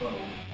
That's